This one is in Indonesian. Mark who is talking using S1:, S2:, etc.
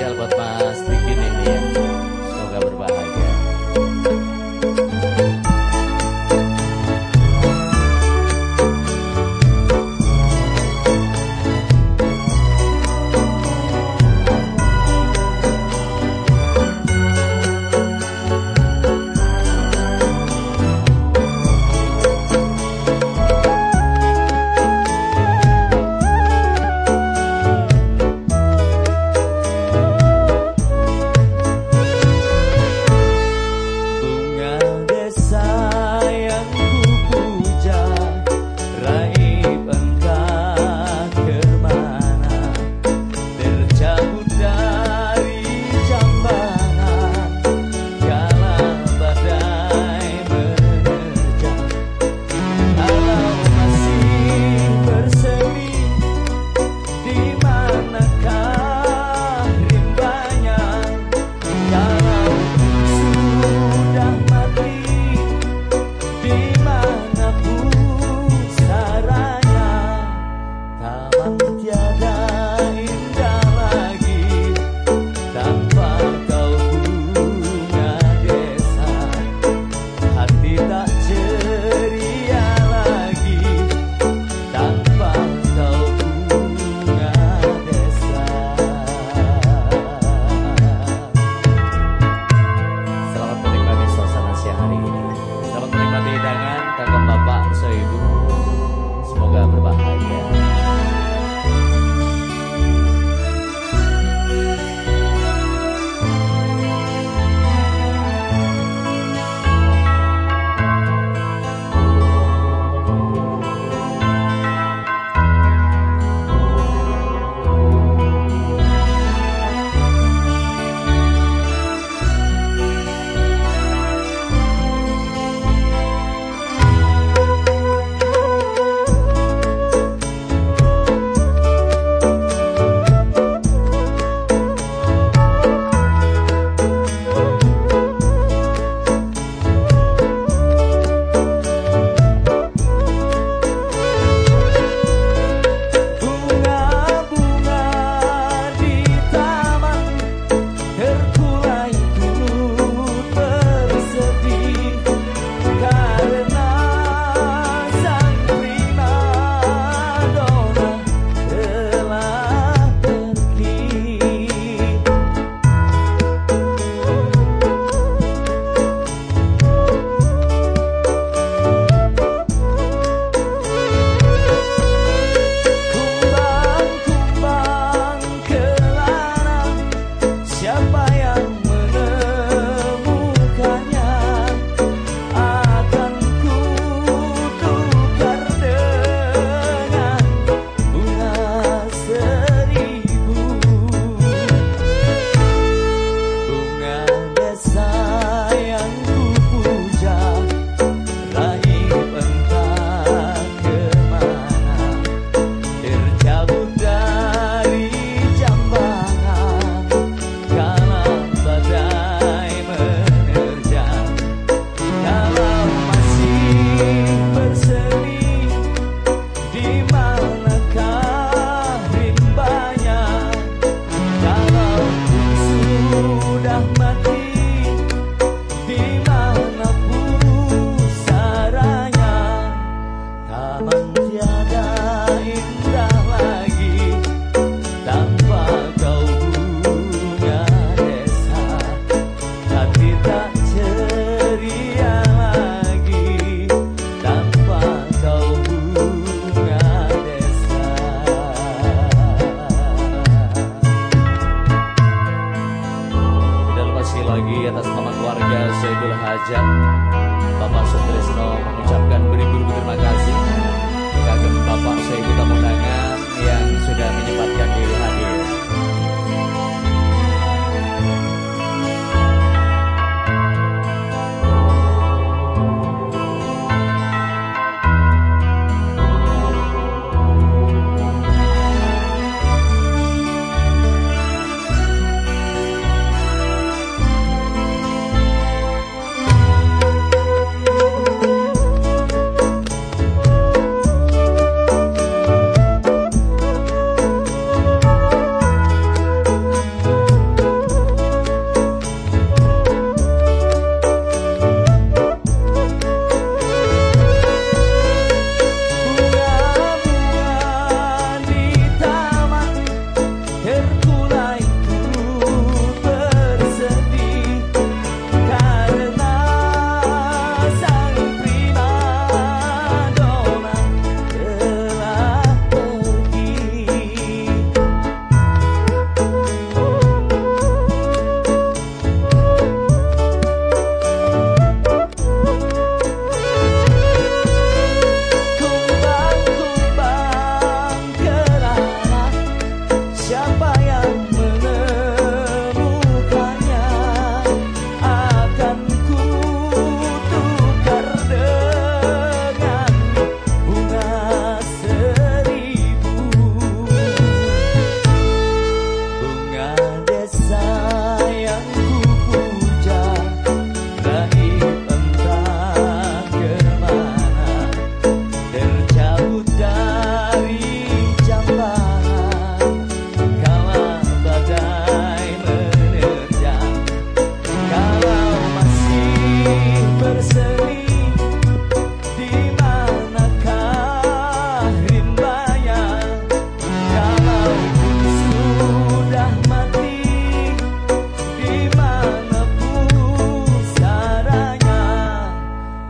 S1: spesial buat Mas Ricky ini ya. Atas nama keluarga Zaidul Hajat. Bapak Sutrisno mengucapkan beribu-ribu terima kasih. Kagem Bapak Soebul Tamundangan yang sudah menyempatkan diri